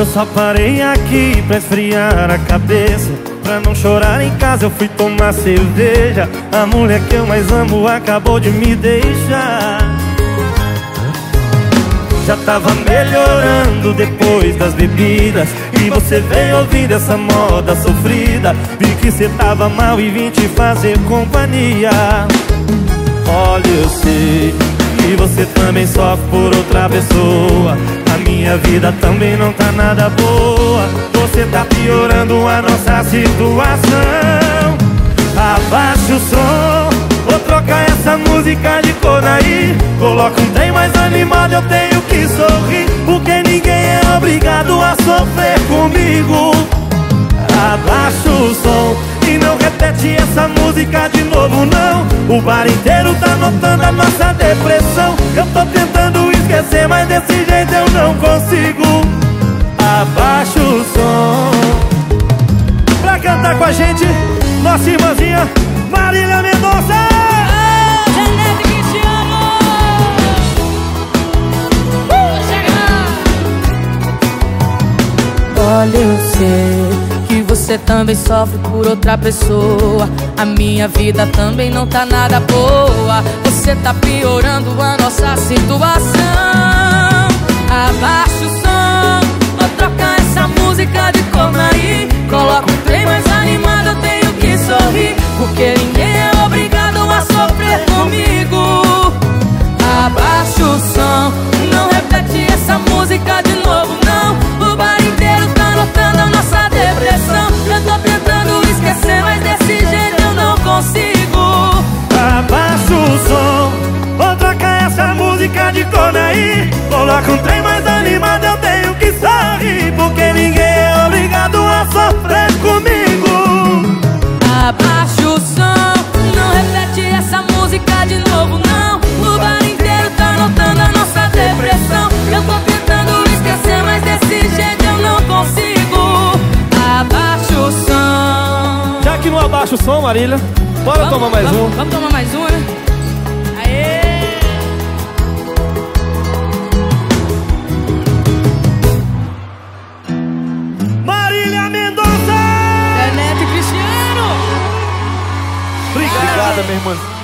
Eu só parei aqui pra esfriar a cabeça. Pra não chorar em casa eu fui tomar cerveja. A mulher que eu mais amo acabou de me deixar. Já tava melhorando depois das bebidas. E você veio ouvindo essa moda sofrida. Vi que cê tava mal e vim te fazer companhia. Olha, eu sei que você também sofre por outra pessoa. A minha vida também não tá nada boa. Você tá piorando a nossa situação. Abaixa o som. Vou trocar essa música de cor aí. Coloca um trem mais animado, eu tenho que sorrir. Porque ninguém é obrigado a sofrer comigo. Abaixa o som e não repete essa música de novo não O bar inteiro tá notando a nossa depressão. Eu tô tentando esquecer, mas desse jeito eu não consigo. Abaixa o som. Pra cantar com a gente, nossa irmãzinha Marília Mendonça. Olha, eu sei você também sofre por outra pessoa. A minha vida também não tá nada boa. Você tá piorando a nossa situação. Aí Coloca um trem mais animado, eu tenho que sorrir Porque ninguém é obrigado a sofrer comigo Abaixa o som, não repete essa música de novo, não. O bar inteiro tá notando a nossa depressão. Eu tô tentando esquecer, mas desse jeito eu não consigo. Abaixa o som. Já que não abaixa o som, Marília Bora tomar mais vamos, um Vamos tomar mais um, né? minha irmãzinha.